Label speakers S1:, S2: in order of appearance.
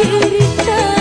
S1: cerita